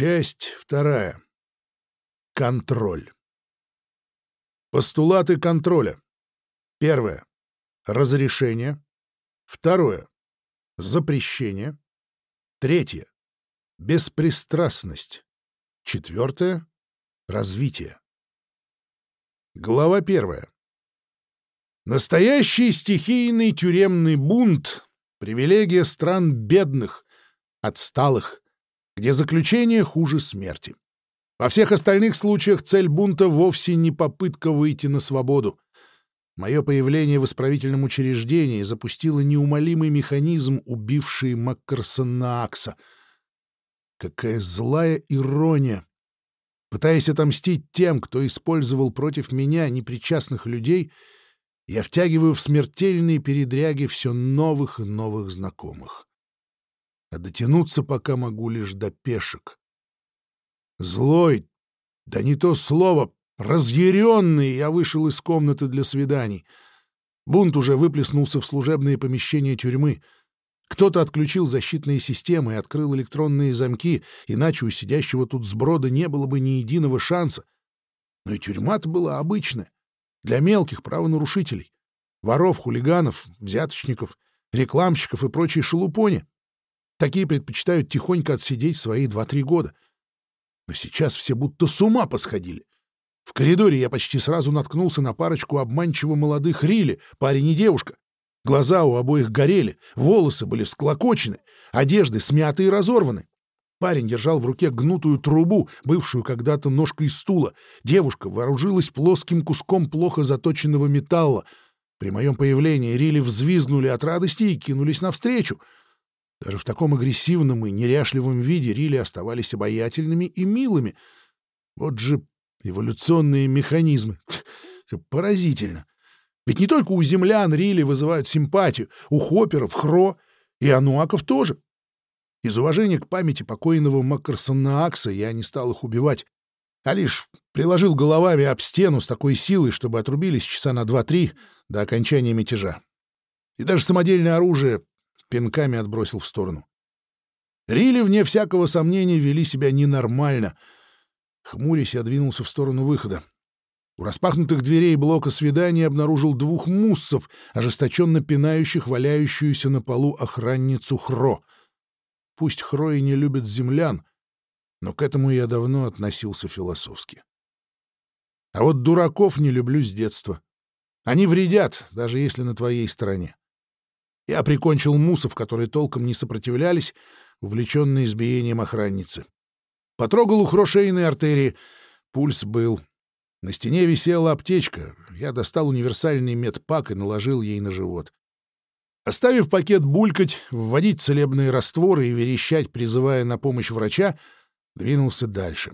Часть вторая. Контроль. Постулаты контроля. Первое. Разрешение. Второе. Запрещение. Третье. Беспристрастность. Четвертое. Развитие. Глава первая. Настоящий стихийный тюремный бунт — привилегия стран бедных, отсталых, где заключение хуже смерти. Во всех остальных случаях цель бунта вовсе не попытка выйти на свободу. Мое появление в исправительном учреждении запустило неумолимый механизм, убивший Маккарсона Акса. Какая злая ирония! Пытаясь отомстить тем, кто использовал против меня непричастных людей, я втягиваю в смертельные передряги все новых и новых знакомых а дотянуться пока могу лишь до пешек. Злой, да не то слово, разъяренный, я вышел из комнаты для свиданий. Бунт уже выплеснулся в служебные помещения тюрьмы. Кто-то отключил защитные системы и открыл электронные замки, иначе у сидящего тут сброда не было бы ни единого шанса. Но и тюрьма-то была обычная, для мелких правонарушителей. Воров, хулиганов, взяточников, рекламщиков и прочей шелупони. Такие предпочитают тихонько отсидеть свои два-три года. Но сейчас все будто с ума посходили. В коридоре я почти сразу наткнулся на парочку обманчиво молодых Рили, парень и девушка. Глаза у обоих горели, волосы были всклокочены, одежды смяты и разорваны. Парень держал в руке гнутую трубу, бывшую когда-то ножкой стула. Девушка вооружилась плоским куском плохо заточенного металла. При моем появлении Рили взвизгнули от радости и кинулись навстречу — даже в таком агрессивном и неряшливом виде Рили оставались обаятельными и милыми. Вот же эволюционные механизмы. Поразительно. Ведь не только у землян Рили вызывают симпатию, у хопперов, хро и ануаков тоже. Из уважения к памяти покойного Маккарсона Акса я не стал их убивать, а лишь приложил головами об стену с такой силой, чтобы отрубились часа на два-три до окончания мятежа. И даже самодельное оружие пинками отбросил в сторону. Рили, вне всякого сомнения, вели себя ненормально. Хмурясь, я двинулся в сторону выхода. У распахнутых дверей блока свидания обнаружил двух муссов, ожесточенно пинающих валяющуюся на полу охранницу Хро. Пусть Хро и не любят землян, но к этому я давно относился философски. А вот дураков не люблю с детства. Они вредят, даже если на твоей стороне. Я прикончил мусов, которые толком не сопротивлялись, увлеченные избиением охранницы. Потрогал ухрошейные артерии. Пульс был. На стене висела аптечка. Я достал универсальный медпак и наложил ей на живот. Оставив пакет булькать, вводить целебные растворы и верещать, призывая на помощь врача, двинулся дальше.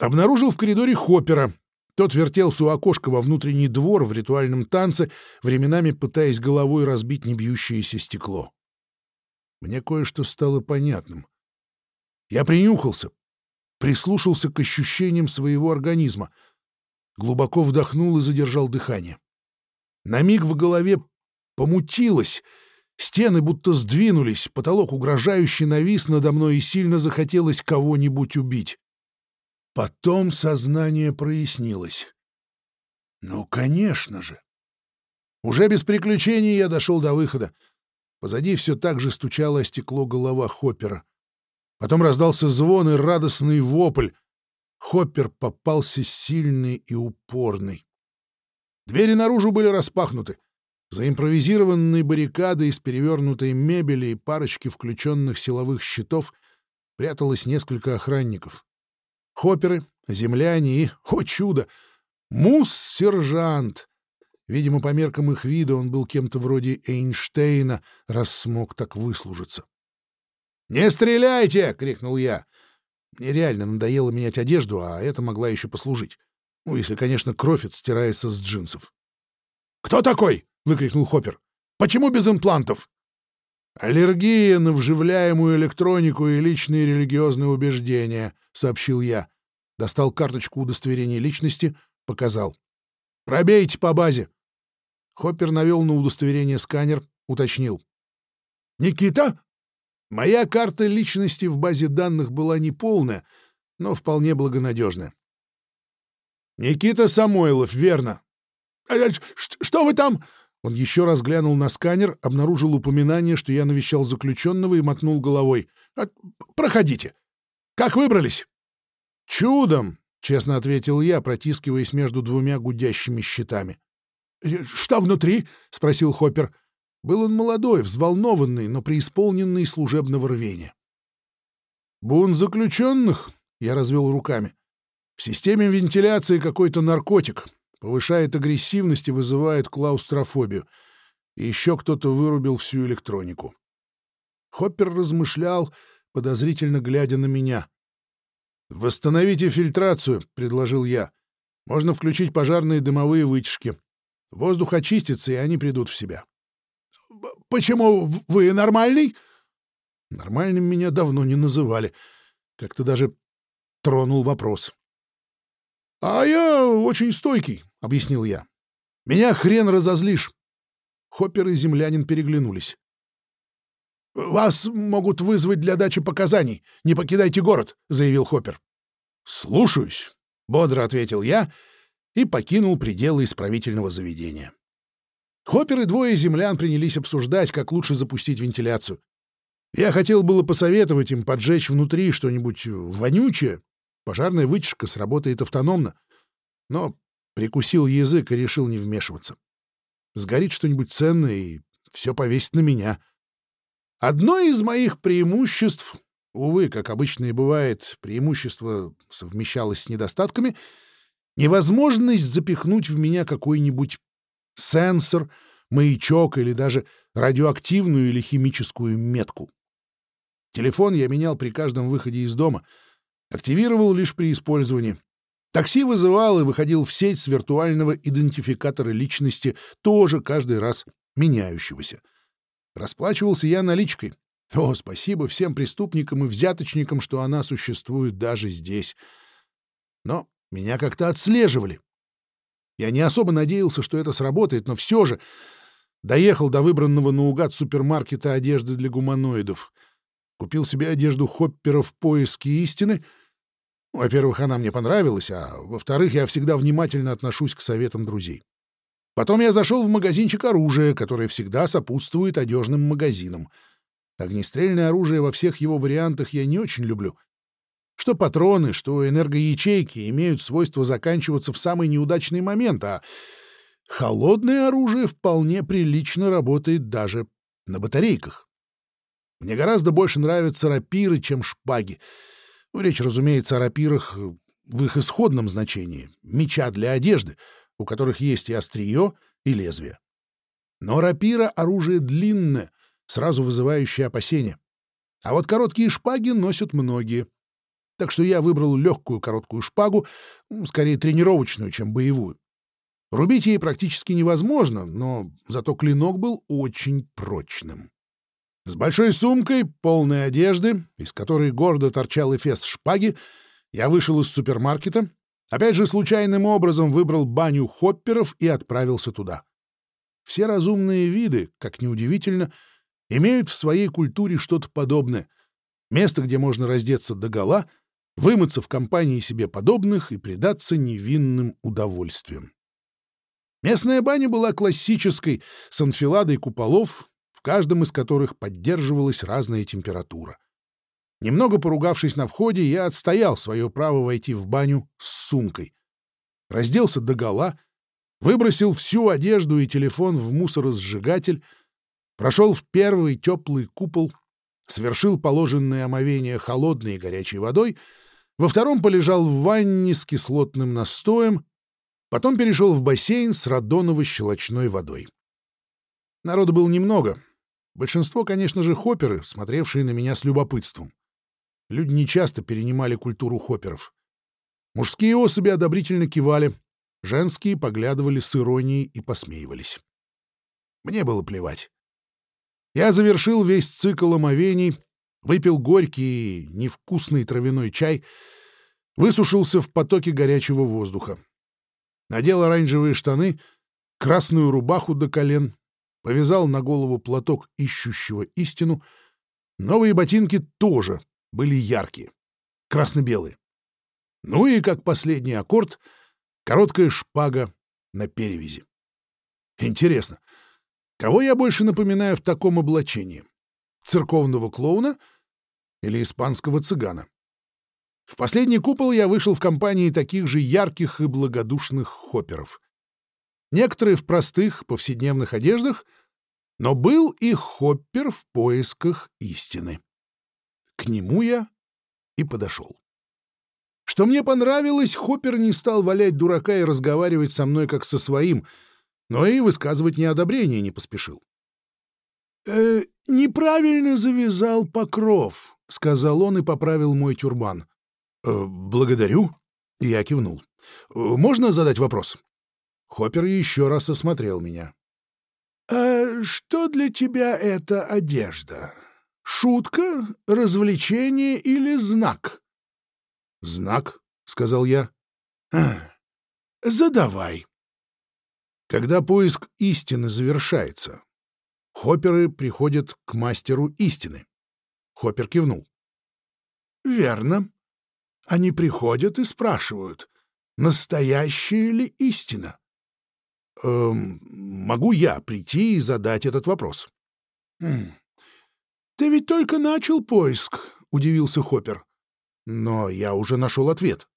Обнаружил в коридоре Хоппера — тот вертелся у окошка во внутренний двор в ритуальном танце, временами пытаясь головой разбить небьющееся стекло. Мне кое-что стало понятным. Я принюхался, прислушался к ощущениям своего организма, глубоко вдохнул и задержал дыхание. На миг в голове помутилось, стены будто сдвинулись, потолок угрожающе навис надо мной и сильно захотелось кого-нибудь убить. Потом сознание прояснилось. Ну, конечно же. Уже без приключений я дошел до выхода. Позади все так же стучало стекло голова Хоппера. Потом раздался звон и радостный вопль. Хоппер попался сильный и упорный. Двери наружу были распахнуты. За импровизированной баррикадой из перевернутой мебели и парочки включенных силовых щитов пряталось несколько охранников. Хопперы, земляне и, о чудо, мус-сержант. Видимо, по меркам их вида он был кем-то вроде Эйнштейна, раз смог так выслужиться. «Не стреляйте!» — крикнул я. Мне реально надоело менять одежду, а это могла еще послужить. Ну, если, конечно, кровь отстирается с джинсов. «Кто такой?» — выкрикнул Хоппер. «Почему без имплантов?» «Аллергия на вживляемую электронику и личные религиозные убеждения», — сообщил я. Достал карточку удостоверения личности, показал. «Пробейте по базе». Хоппер навел на удостоверение сканер, уточнил. «Никита? Моя карта личности в базе данных была неполная, но вполне благонадежная. «Никита Самойлов, верно». «Э, «Что вы там?» Он еще раз глянул на сканер, обнаружил упоминание, что я навещал заключенного и мотнул головой. «Э, «Проходите. Как выбрались?» «Чудом», — честно ответил я, протискиваясь между двумя гудящими щитами. «Э, «Что внутри?» — спросил Хоппер. Был он молодой, взволнованный, но преисполненный служебного рвения. «Бунт заключенных?» — я развел руками. «В системе вентиляции какой-то наркотик. Повышает агрессивность и вызывает клаустрофобию. И еще кто-то вырубил всю электронику». Хоппер размышлял, подозрительно глядя на меня. «Восстановите фильтрацию», — предложил я. «Можно включить пожарные дымовые вытяжки. Воздух очистится, и они придут в себя». «Почему вы нормальный?» Нормальным меня давно не называли. Как-то даже тронул вопрос. «А я очень стойкий», — объяснил я. «Меня хрен разозлишь». Хоппер и землянин переглянулись. «Вас могут вызвать для дачи показаний. Не покидайте город», — заявил Хоппер. «Слушаюсь», — бодро ответил я и покинул пределы исправительного заведения. Хоппер и двое землян принялись обсуждать, как лучше запустить вентиляцию. Я хотел было посоветовать им поджечь внутри что-нибудь вонючее. Пожарная вытяжка сработает автономно. Но прикусил язык и решил не вмешиваться. Сгорит что-нибудь ценное, и все повесит на меня — Одно из моих преимуществ, увы, как обычно и бывает, преимущество совмещалось с недостатками, невозможность запихнуть в меня какой-нибудь сенсор, маячок или даже радиоактивную или химическую метку. Телефон я менял при каждом выходе из дома, активировал лишь при использовании. Такси вызывал и выходил в сеть с виртуального идентификатора личности, тоже каждый раз меняющегося — Расплачивался я наличкой. О, спасибо всем преступникам и взяточникам, что она существует даже здесь. Но меня как-то отслеживали. Я не особо надеялся, что это сработает, но все же доехал до выбранного наугад супермаркета одежды для гуманоидов. Купил себе одежду Хоппера в поиске истины. Во-первых, она мне понравилась, а во-вторых, я всегда внимательно отношусь к советам друзей. Потом я зашел в магазинчик оружия, который всегда сопутствует одежным магазинам. Огнестрельное оружие во всех его вариантах я не очень люблю. Что патроны, что энергоячейки имеют свойство заканчиваться в самый неудачный момент, а холодное оружие вполне прилично работает даже на батарейках. Мне гораздо больше нравятся рапиры, чем шпаги. Речь, разумеется, о рапирах в их исходном значении — меча для одежды — у которых есть и острие, и лезвие. Но рапира — оружие длинное, сразу вызывающее опасения. А вот короткие шпаги носят многие. Так что я выбрал легкую короткую шпагу, скорее тренировочную, чем боевую. Рубить ей практически невозможно, но зато клинок был очень прочным. С большой сумкой, полной одежды, из которой гордо торчал эфес шпаги, я вышел из супермаркета Опять же, случайным образом выбрал баню хопперов и отправился туда. Все разумные виды, как неудивительно, имеют в своей культуре что-то подобное. Место, где можно раздеться догола, вымыться в компании себе подобных и предаться невинным удовольствиям. Местная баня была классической, с анфиладой куполов, в каждом из которых поддерживалась разная температура. Немного поругавшись на входе, я отстоял свое право войти в баню с сумкой. Разделся догола, выбросил всю одежду и телефон в мусоросжигатель, прошел в первый теплый купол, совершил положенное омовение холодной и горячей водой, во втором полежал в ванне с кислотным настоем, потом перешел в бассейн с радоново-щелочной водой. Народу было немного. Большинство, конечно же, хопперы, смотревшие на меня с любопытством. Люди нечасто перенимали культуру хопперов. Мужские особи одобрительно кивали, женские поглядывали с иронией и посмеивались. Мне было плевать. Я завершил весь цикл омовений, выпил горький, невкусный травяной чай, высушился в потоке горячего воздуха. Надел оранжевые штаны, красную рубаху до колен, повязал на голову платок ищущего истину — Новые ботинки тоже были яркие, красно-белые. Ну и, как последний аккорд, короткая шпага на перевязи. Интересно, кого я больше напоминаю в таком облачении? Церковного клоуна или испанского цыгана? В последний купол я вышел в компании таких же ярких и благодушных хопперов. Некоторые в простых повседневных одеждах, но был и хоппер в поисках истины. К нему я и подошел. Что мне понравилось, Хоппер не стал валять дурака и разговаривать со мной как со своим, но и высказывать неодобрение не поспешил. «Э, «Неправильно завязал покров», — сказал он и поправил мой тюрбан. «Э, «Благодарю», — я кивнул. «Э, «Можно задать вопрос?» Хоппер еще раз осмотрел меня. «А что для тебя эта одежда? Шутка, развлечение или знак?» «Знак», — сказал я. «А, задавай». Когда поиск истины завершается, хопперы приходят к мастеру истины. Хоппер кивнул. «Верно. Они приходят и спрашивают, настоящая ли истина?» эм, «Могу я прийти и задать этот вопрос?» «Хм. «Ты ведь только начал поиск», — удивился Хоппер. Но я уже нашел ответ.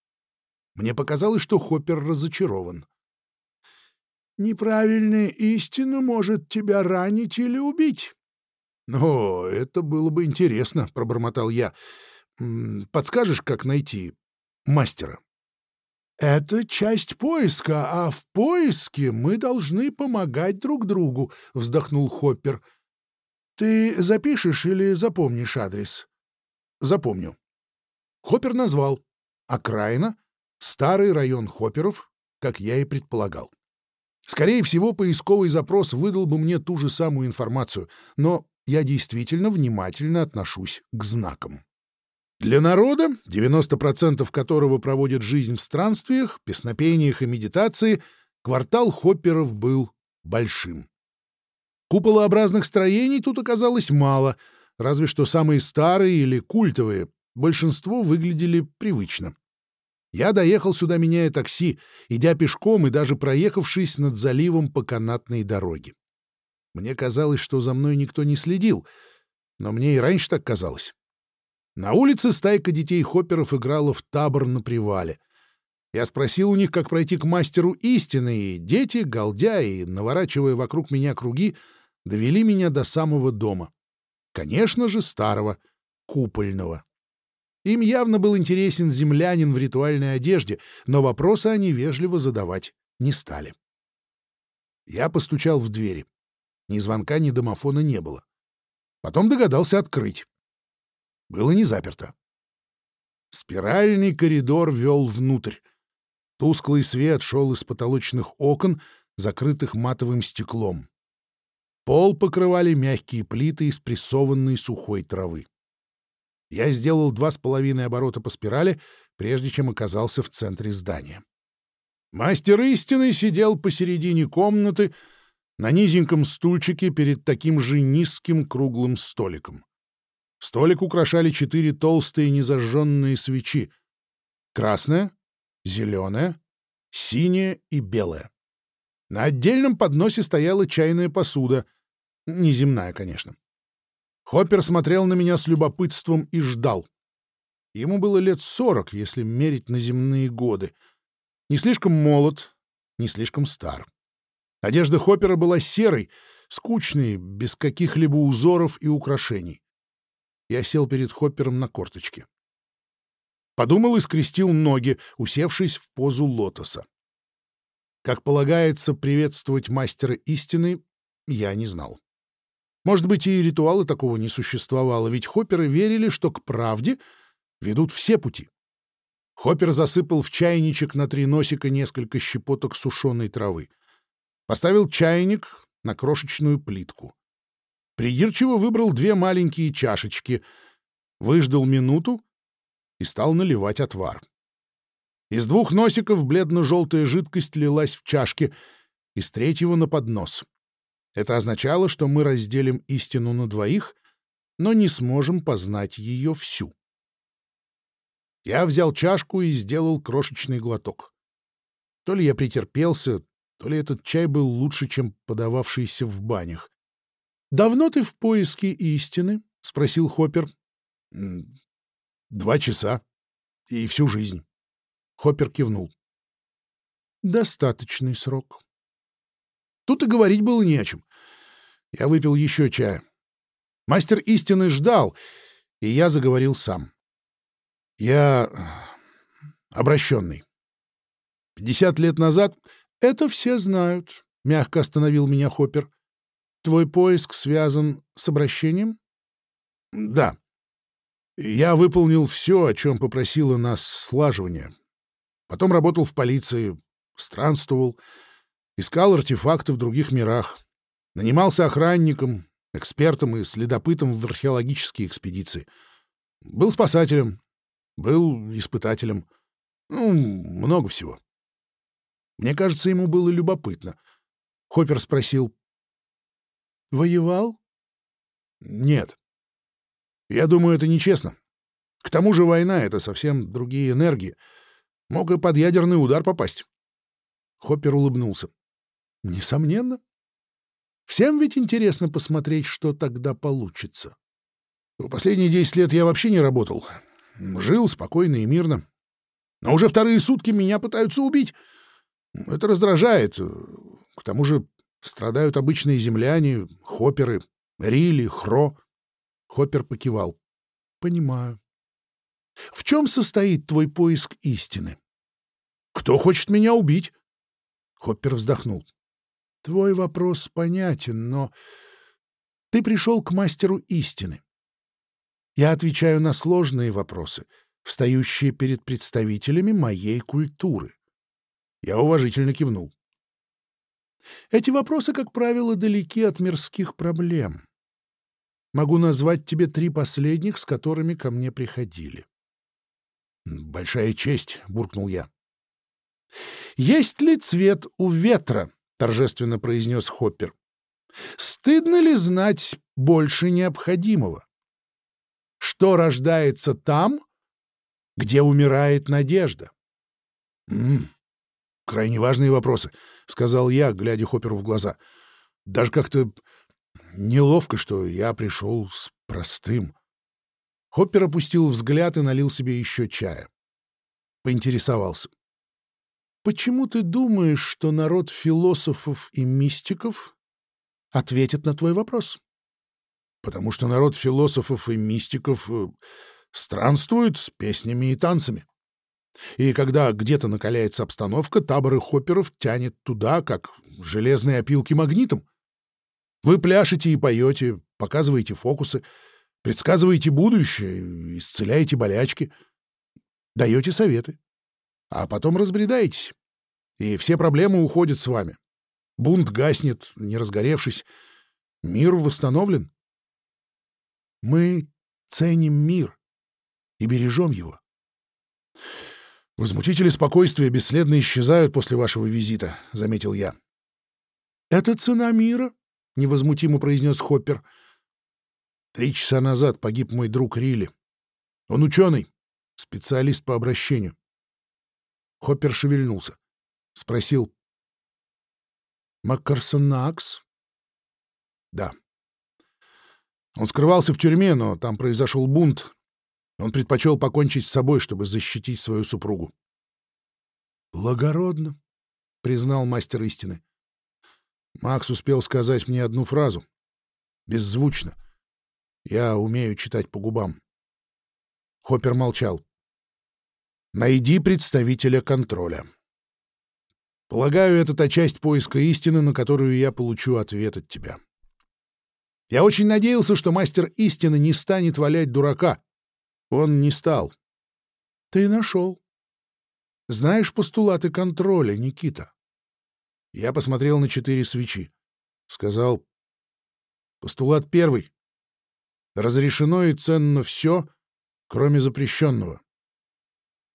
Мне показалось, что Хоппер разочарован. «Неправильная истина может тебя ранить или убить». «О, это было бы интересно», — пробормотал я. «Подскажешь, как найти мастера?» «Это часть поиска, а в поиске мы должны помогать друг другу», — вздохнул Хоппер. «Ты запишешь или запомнишь адрес?» «Запомню». Хоппер назвал. Окраина — старый район Хопперов, как я и предполагал. Скорее всего, поисковый запрос выдал бы мне ту же самую информацию, но я действительно внимательно отношусь к знакам. Для народа, 90% которого проводят жизнь в странствиях, песнопениях и медитации, квартал Хопперов был большим. Куполообразных строений тут оказалось мало, разве что самые старые или культовые, большинство выглядели привычно. Я доехал сюда, меняя такси, идя пешком и даже проехавшись над заливом по канатной дороге. Мне казалось, что за мной никто не следил, но мне и раньше так казалось. На улице стайка детей-хопперов играла в табор на привале. Я спросил у них, как пройти к мастеру истины, и дети, галдя и наворачивая вокруг меня круги, довели меня до самого дома. Конечно же, старого, купольного. Им явно был интересен землянин в ритуальной одежде, но вопросы они вежливо задавать не стали. Я постучал в двери. Ни звонка, ни домофона не было. Потом догадался открыть. Было не заперто. Спиральный коридор вел внутрь. Тусклый свет шел из потолочных окон, закрытых матовым стеклом. Пол покрывали мягкие плиты из прессованной сухой травы. Я сделал два с половиной оборота по спирали, прежде чем оказался в центре здания. Мастер истины сидел посередине комнаты на низеньком стульчике перед таким же низким круглым столиком. Столик украшали четыре толстые незажженные свечи. Красная, зеленая, синяя и белая. На отдельном подносе стояла чайная посуда. Неземная, конечно. Хоппер смотрел на меня с любопытством и ждал. Ему было лет сорок, если мерить на земные годы. Не слишком молод, не слишком стар. Одежда Хоппера была серой, скучной, без каких-либо узоров и украшений. Я сел перед Хоппером на корточке. Подумал и скрестил ноги, усевшись в позу лотоса. Как полагается приветствовать мастера истины, я не знал. Может быть, и ритуала такого не существовало, ведь хопперы верили, что к правде ведут все пути. Хоппер засыпал в чайничек на три носика несколько щепоток сушеной травы. Поставил чайник на крошечную плитку. Придирчиво выбрал две маленькие чашечки, выждал минуту и стал наливать отвар. Из двух носиков бледно-желтая жидкость лилась в чашке, из третьего — на поднос. Это означало, что мы разделим истину на двоих, но не сможем познать ее всю. Я взял чашку и сделал крошечный глоток. То ли я претерпелся, то ли этот чай был лучше, чем подававшийся в банях. «Давно ты в поиске истины?» — спросил Хоппер. «Два часа. И всю жизнь». Хоппер кивнул. «Достаточный срок». Тут и говорить было не о чем. Я выпил еще чая. Мастер истины ждал, и я заговорил сам. Я обращенный. Пятьдесят лет назад это все знают, — мягко остановил меня Хоппер. Твой поиск связан с обращением? Да. Я выполнил все, о чем попросила нас слаживание. Потом работал в полиции, странствовал, искал артефакты в других мирах, нанимался охранником, экспертом и следопытом в археологические экспедиции. Был спасателем, был испытателем. Ну, много всего. Мне кажется, ему было любопытно. Хоппер спросил, Воевал? Нет. Я думаю, это нечестно. К тому же война — это совсем другие энергии. Мог и под ядерный удар попасть. Хоппер улыбнулся. Несомненно. Всем ведь интересно посмотреть, что тогда получится. В последние десять лет я вообще не работал. Жил спокойно и мирно. Но уже вторые сутки меня пытаются убить. Это раздражает. К тому же Страдают обычные земляне, хопперы, рили, хро. Хоппер покивал. — Понимаю. — В чем состоит твой поиск истины? — Кто хочет меня убить? Хоппер вздохнул. — Твой вопрос понятен, но ты пришел к мастеру истины. Я отвечаю на сложные вопросы, встающие перед представителями моей культуры. Я уважительно кивнул. Эти вопросы, как правило, далеки от мирских проблем. Могу назвать тебе три последних, с которыми ко мне приходили. «Большая честь», — буркнул я. «Есть ли цвет у ветра?» — торжественно произнес Хоппер. «Стыдно ли знать больше необходимого? Что рождается там, где умирает надежда?» М -м, «Крайне важные вопросы», — сказал я, глядя Хопперу в глаза. «Даже как-то неловко, что я пришел с простым». Хоппер опустил взгляд и налил себе еще чая. Поинтересовался. «Почему ты думаешь, что народ философов и мистиков ответит на твой вопрос?» «Потому что народ философов и мистиков э, странствует с песнями и танцами. И когда где-то накаляется обстановка, таборы хопперов тянет туда, как железные опилки магнитом. Вы пляшете и поете, показываете фокусы, предсказываете будущее, исцеляете болячки, даете советы. А потом разбредаетесь, и все проблемы уходят с вами. Бунт гаснет, не разгоревшись. Мир восстановлен. Мы ценим мир и бережем его. «Возмутители спокойствия бесследно исчезают после вашего визита», — заметил я. «Это цена мира», — невозмутимо произнес Хоппер. «Три часа назад погиб мой друг Рилли. Он ученый, специалист по обращению». Хоппер шевельнулся. Спросил. «Маккарсон Накс?» «Да». Он скрывался в тюрьме, но там произошел бунт, он предпочел покончить с собой, чтобы защитить свою супругу. «Благородно», — признал мастер истины. Макс успел сказать мне одну фразу. Беззвучно. Я умею читать по губам. Хоппер молчал. «Найди представителя контроля». Полагаю, это та часть поиска истины, на которую я получу ответ от тебя. Я очень надеялся, что мастер истины не станет валять дурака, он не стал. Ты нашел. Знаешь постулаты контроля, Никита? Я посмотрел на четыре свечи. Сказал, постулат первый. Разрешено и ценно все, кроме запрещенного.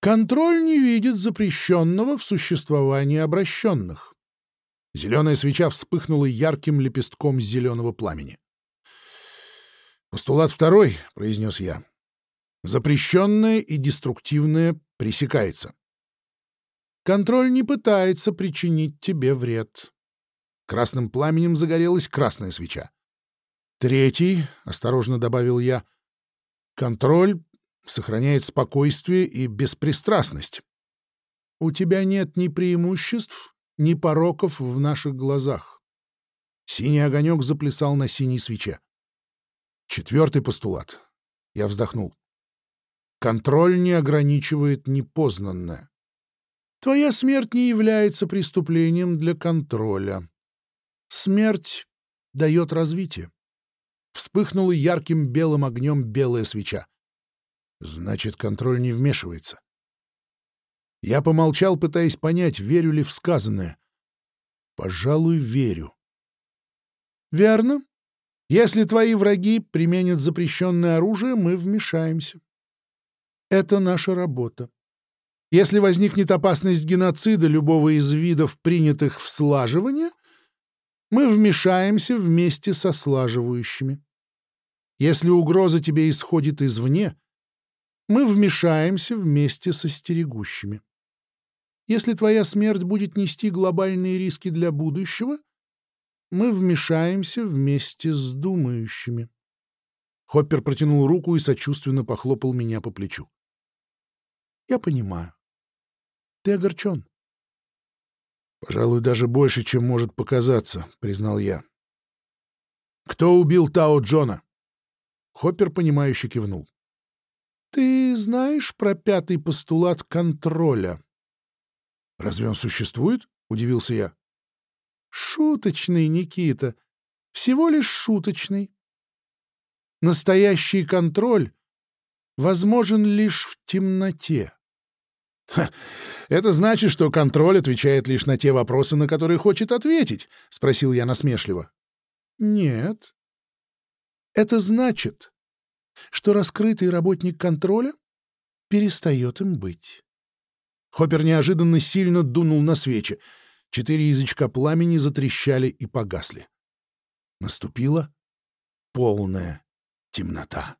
Контроль не видит запрещенного в существовании обращенных. Зеленая свеча вспыхнула ярким лепестком зеленого пламени. «Постулат второй», — произнес я. «Запрещенное и деструктивное пресекается». Контроль не пытается причинить тебе вред. Красным пламенем загорелась красная свеча. Третий, — осторожно добавил я, — контроль сохраняет спокойствие и беспристрастность. У тебя нет ни преимуществ, ни пороков в наших глазах. Синий огонек заплясал на синей свече. Четвертый постулат. Я вздохнул. Контроль не ограничивает непознанное. Твоя смерть не является преступлением для контроля. Смерть дает развитие. Вспыхнула ярким белым огнем белая свеча. Значит, контроль не вмешивается. Я помолчал, пытаясь понять, верю ли в сказанное. Пожалуй, верю. Верно. Если твои враги применят запрещенное оружие, мы вмешаемся. Это наша работа. Если возникнет опасность геноцида любого из видов, принятых в слаживание, мы вмешаемся вместе со слаживающими. Если угроза тебе исходит извне, мы вмешаемся вместе со стерегущими. Если твоя смерть будет нести глобальные риски для будущего, мы вмешаемся вместе с думающими. Хоппер протянул руку и сочувственно похлопал меня по плечу. Я понимаю. Ты огорчен. Пожалуй, даже больше, чем может показаться, признал я. Кто убил Тао Джона? Хоппер, понимающе кивнул. Ты знаешь про пятый постулат контроля? Разве он существует? Удивился я. Шуточный, Никита. Всего лишь шуточный. Настоящий контроль возможен лишь в темноте. Ха, это значит, что контроль отвечает лишь на те вопросы, на которые хочет ответить, спросил я насмешливо. Нет. Это значит, что раскрытый работник контроля перестает им быть. Хоппер неожиданно сильно дунул на свечи. Четыре язычка пламени затрещали и погасли. Наступила полная темнота.